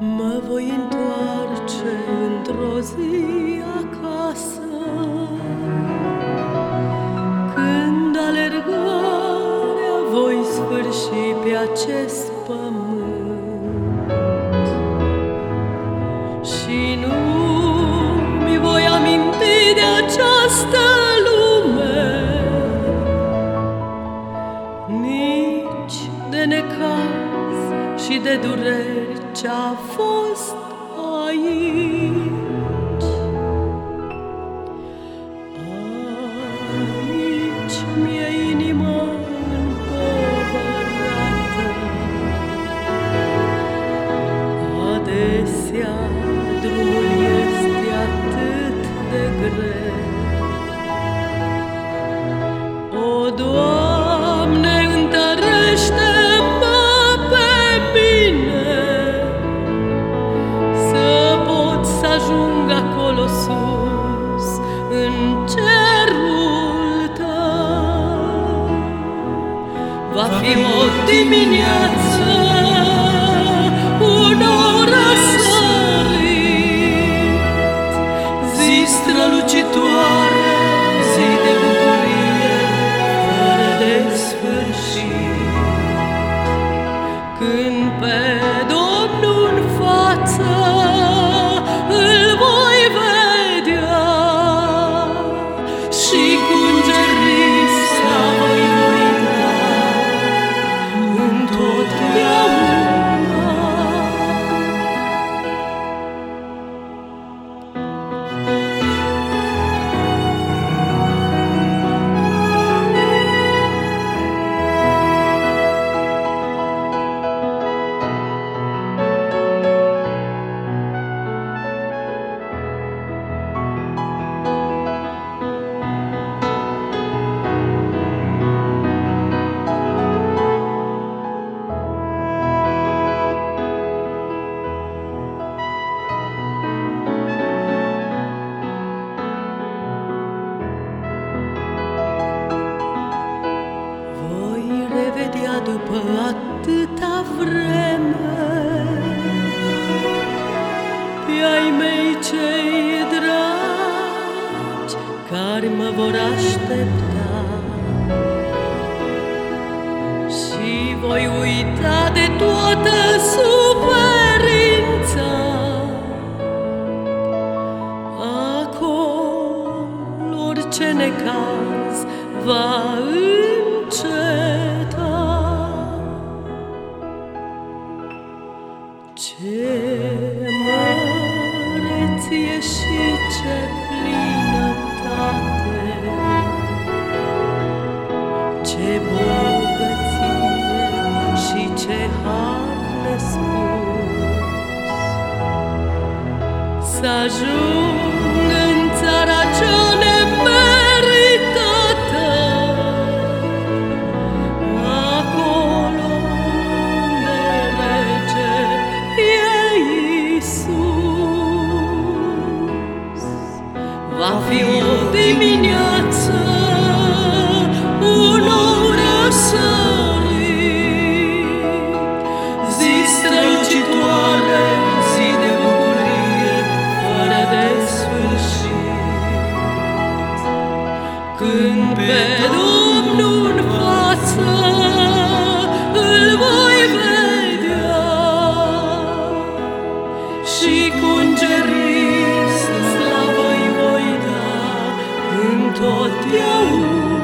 Mă voi întoarce într-o zi acasă. Când alergarea voi sfârși pe acest pământ. Și nu mi voi aminti de această lume Nici de necaz și de dureri ce-a fost aici. Aici mi-e inima împovărată, Adesea drumul este atât de greu. Dimineață Un nou răsărit. Zi strălucitoare Zi de bucurie Fără de sfârșit. Când pe atâta vreme. Pe ai mei cei dragi Care mă vor aștepta. Și voi uita de toată suferința. Acolo orice necaz va înceta Să ajung în țara cea nemeritată. Acolo unde rege e Iisus Va fi o tot de.